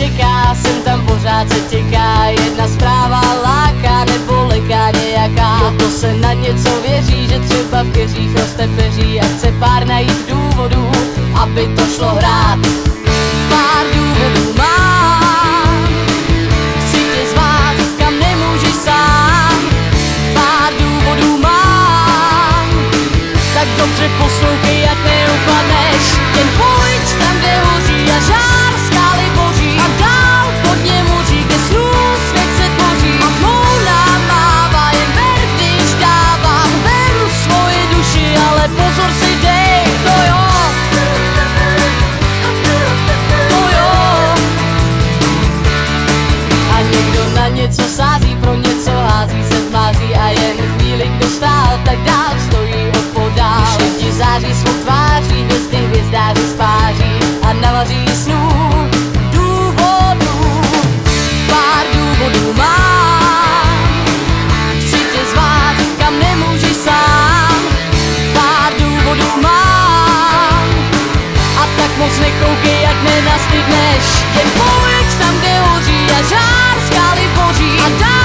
čeká, jsem tam pořád se těká. Jedna zpráva láká nebo leká nějaká. Jo to se na něco věří, že třeba v keřích roste peří A chce pár najít důvodů, aby to šlo hrát. Pár důvodů zvát, kam nemůžeš sám. Pár důvodů mám Tak dobře poslouchej, jak neupadneš. Jen pojď tam, kde hoří a žár něco sází, pro něco hází se tmáří a jen chvíli, kdo stál, tak dál stojí opodál. Když lidi září svou tváří, hvězdy hvězdáři spáří a navaří snů mám, kam mám, a tak moc nekoukej, jak nenastydneš tam, kde hoří a žár skály boří a dá